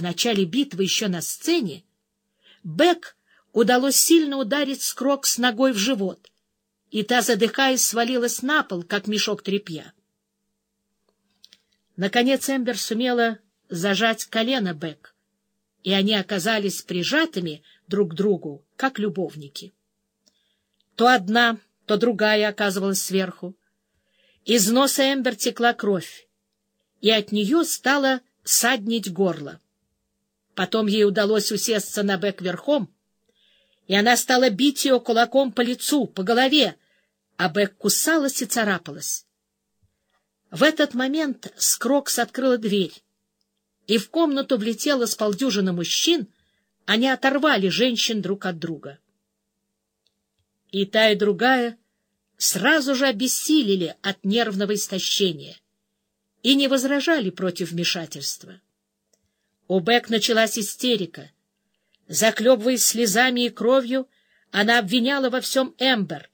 В начале битвы еще на сцене Бек удалось сильно ударить Скрок с ногой в живот, и та, задыхаясь, свалилась на пол, как мешок тряпья. Наконец Эмбер сумела зажать колено Бек, и они оказались прижатыми друг к другу, как любовники. То одна, то другая оказывалась сверху. Из носа Эмбер текла кровь, и от нее стало саднить горло. Потом ей удалось усесться на Бек верхом, и она стала бить ее кулаком по лицу, по голове, а Бек кусалась и царапалась. В этот момент Скрокс открыла дверь, и в комнату влетело с полдюжины мужчин, они оторвали женщин друг от друга. И та, и другая сразу же обессилели от нервного истощения и не возражали против вмешательства. У Бек началась истерика. Заклебываясь слезами и кровью, она обвиняла во всем Эмбер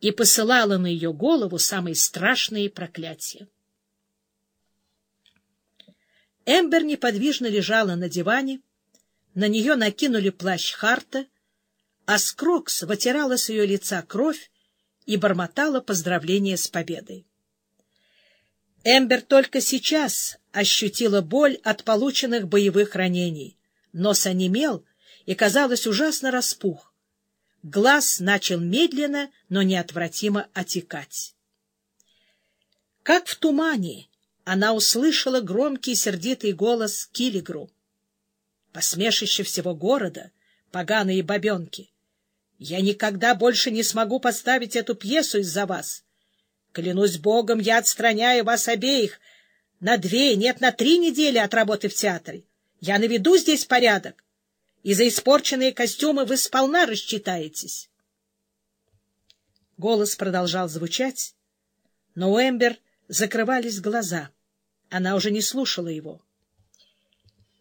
и посылала на ее голову самые страшные проклятия. Эмбер неподвижно лежала на диване, на нее накинули плащ Харта, а Скрокс вытирала с ее лица кровь и бормотала поздравления с победой. Эмбер только сейчас ощутила боль от полученных боевых ранений. Нос онемел и, казалось, ужасно распух. Глаз начал медленно, но неотвратимо отекать. Как в тумане она услышала громкий сердитый голос Килигру. Посмешище всего города, поганые бабенки. Я никогда больше не смогу поставить эту пьесу из-за вас. Клянусь Богом, я отстраняю вас обеих на две, нет, на три недели от работы в театре. Я наведу здесь порядок, и за испорченные костюмы вы сполна рассчитаетесь. Голос продолжал звучать, но у Эмбер закрывались глаза. Она уже не слушала его.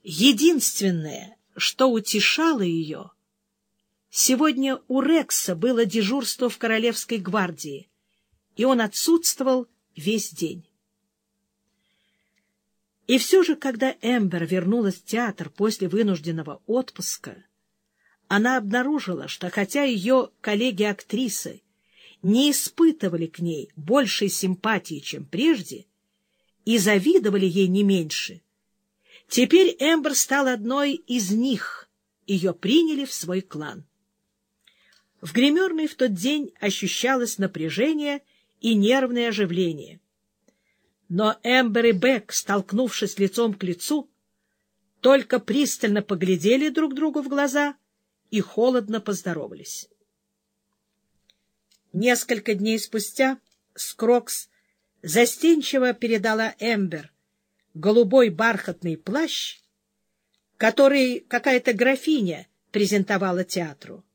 Единственное, что утешало ее, сегодня у Рекса было дежурство в Королевской гвардии — и он отсутствовал весь день. И все же, когда Эмбер вернулась в театр после вынужденного отпуска, она обнаружила, что хотя ее коллеги-актрисы не испытывали к ней большей симпатии, чем прежде, и завидовали ей не меньше, теперь Эмбер стал одной из них, ее приняли в свой клан. В гримерной в тот день ощущалось напряжение и нервное оживление. Но Эмбер и Бек, столкнувшись лицом к лицу, только пристально поглядели друг другу в глаза и холодно поздоровались. Несколько дней спустя Скрокс застенчиво передала Эмбер голубой бархатный плащ, который какая-то графиня презентовала театру.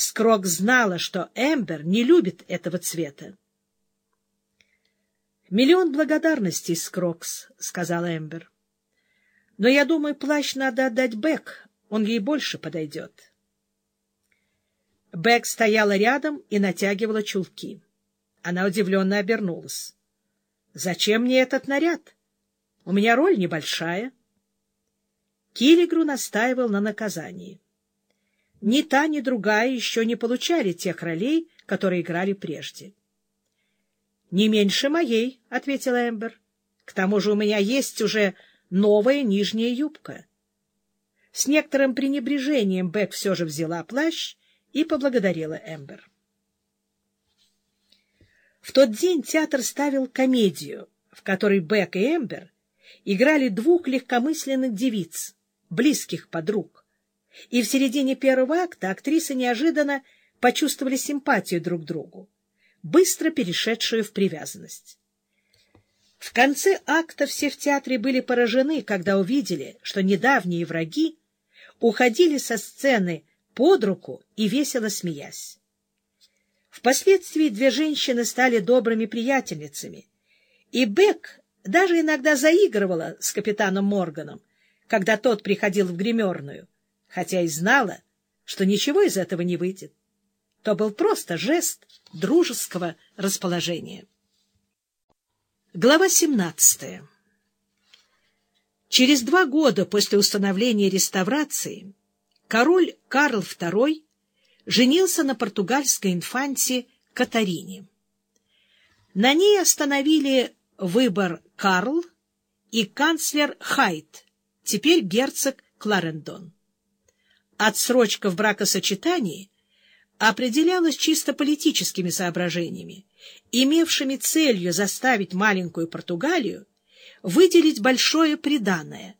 Скроггс знала, что Эмбер не любит этого цвета. «Миллион благодарностей, Скроггс», — сказала Эмбер. «Но я думаю, плащ надо отдать Бек, он ей больше подойдет». Бек стояла рядом и натягивала чулки. Она удивленно обернулась. «Зачем мне этот наряд? У меня роль небольшая». Киллигру настаивал на наказании. Ни та, ни другая еще не получали тех ролей, которые играли прежде. — Не меньше моей, — ответила Эмбер. — К тому же у меня есть уже новая нижняя юбка. С некоторым пренебрежением Бек все же взяла плащ и поблагодарила Эмбер. В тот день театр ставил комедию, в которой Бек и Эмбер играли двух легкомысленных девиц, близких подруг и в середине первого акта актрисы неожиданно почувствовали симпатию друг к другу, быстро перешедшую в привязанность. В конце акта все в театре были поражены, когда увидели, что недавние враги уходили со сцены под руку и весело смеясь. Впоследствии две женщины стали добрыми приятельницами, и Бек даже иногда заигрывала с капитаном Морганом, когда тот приходил в гримерную, хотя и знала, что ничего из этого не выйдет. То был просто жест дружеского расположения. Глава 17 Через два года после установления реставрации король Карл II женился на португальской инфанте Катарине. На ней остановили выбор Карл и канцлер Хайт, теперь герцог Кларендон. Отсрочка в бракосочетании определялась чисто политическими соображениями, имевшими целью заставить маленькую Португалию выделить большое приданое,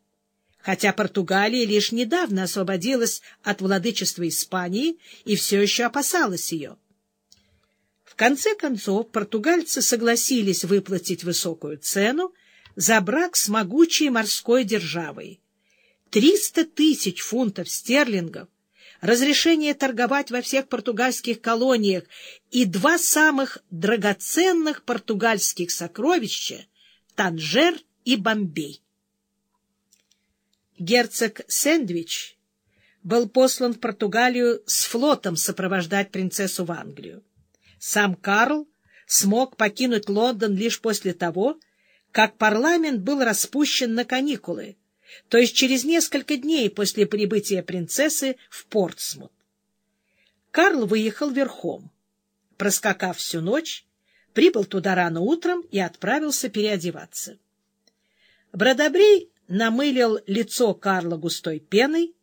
хотя Португалия лишь недавно освободилась от владычества Испании и все еще опасалась ее. В конце концов португальцы согласились выплатить высокую цену за брак с могучей морской державой. Триста тысяч фунтов стерлингов, разрешение торговать во всех португальских колониях и два самых драгоценных португальских сокровища — Танжер и Бомбей. Герцог Сэндвич был послан в Португалию с флотом сопровождать принцессу в Англию. Сам Карл смог покинуть Лондон лишь после того, как парламент был распущен на каникулы, то есть через несколько дней после прибытия принцессы в Портсмут. Карл выехал верхом. Проскакав всю ночь, прибыл туда рано утром и отправился переодеваться. Бродобрей намылил лицо Карла густой пеной,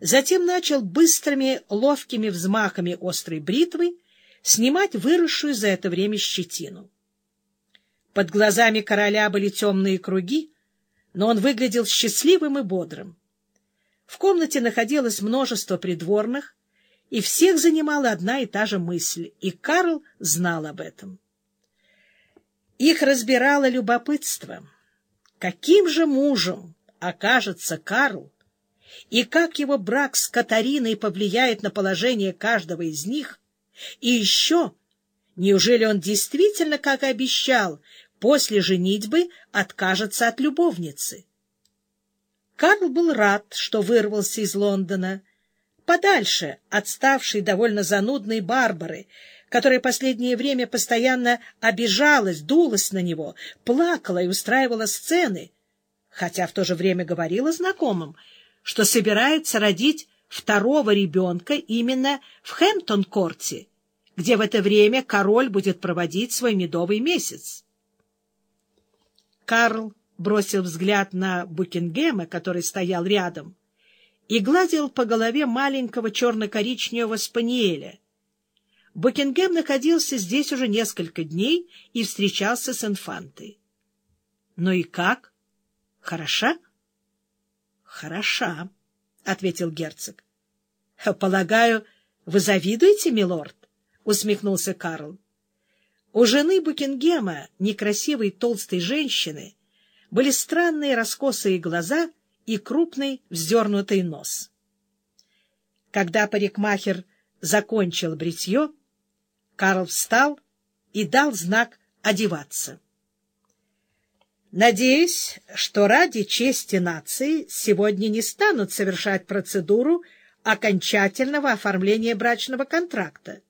затем начал быстрыми ловкими взмахами острой бритвы снимать выросшую за это время щетину. Под глазами короля были темные круги, но он выглядел счастливым и бодрым. В комнате находилось множество придворных, и всех занимала одна и та же мысль, и Карл знал об этом. Их разбирало любопытство. Каким же мужем окажется Карл, и как его брак с Катариной повлияет на положение каждого из них, и еще, неужели он действительно, как обещал, после женитьбы откажется от любовницы. Карл был рад, что вырвался из Лондона, подальше от ставшей довольно занудной Барбары, которая последнее время постоянно обижалась, дулась на него, плакала и устраивала сцены, хотя в то же время говорила знакомым, что собирается родить второго ребенка именно в Хэмптон-корте, где в это время король будет проводить свой медовый месяц. Карл бросил взгляд на Букингема, который стоял рядом, и гладил по голове маленького черно-коричневого спаниеля. Букингем находился здесь уже несколько дней и встречался с инфантой. — Ну и как? Хороша? — Хороша, — ответил герцог. — Полагаю, вы завидуете, милорд? — усмехнулся Карл. У жены Букингема, некрасивой толстой женщины, были странные раскосые глаза и крупный вздернутый нос. Когда парикмахер закончил бритье, Карл встал и дал знак одеваться. Надеюсь, что ради чести нации сегодня не станут совершать процедуру окончательного оформления брачного контракта.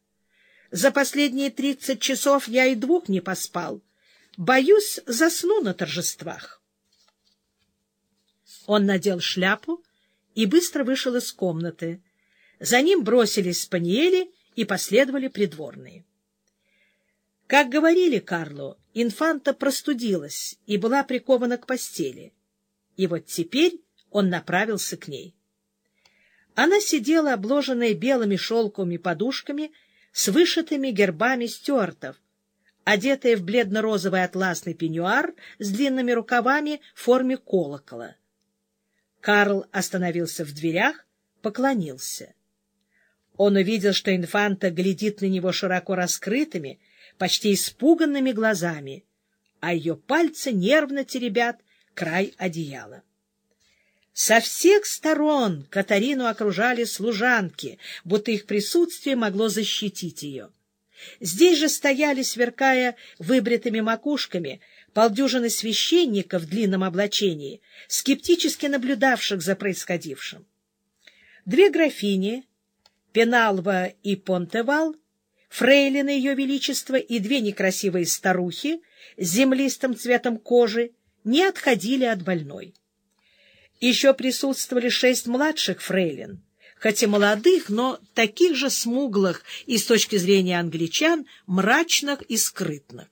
За последние тридцать часов я и двух не поспал. Боюсь, засну на торжествах. Он надел шляпу и быстро вышел из комнаты. За ним бросились спаниели и последовали придворные. Как говорили Карлу, инфанта простудилась и была прикована к постели. И вот теперь он направился к ней. Она сидела, обложенная белыми шелковыми подушками, с вышитыми гербами стюартов, одетая в бледно-розовый атласный пеньюар с длинными рукавами в форме колокола. Карл остановился в дверях, поклонился. Он увидел, что инфанта глядит на него широко раскрытыми, почти испуганными глазами, а ее пальцы нервно теребят край одеяла. Со всех сторон Катарину окружали служанки, будто их присутствие могло защитить ее. Здесь же стояли, сверкая выбритыми макушками, полдюжины священников в длинном облачении, скептически наблюдавших за происходившим. Две графини, Пеналва и Понтевал, фрейлины Ее Величества и две некрасивые старухи с землистым цветом кожи не отходили от больной. Еще присутствовали шесть младших фрейлин, хотя молодых, но таких же смуглых и с точки зрения англичан мрачных и скрытных.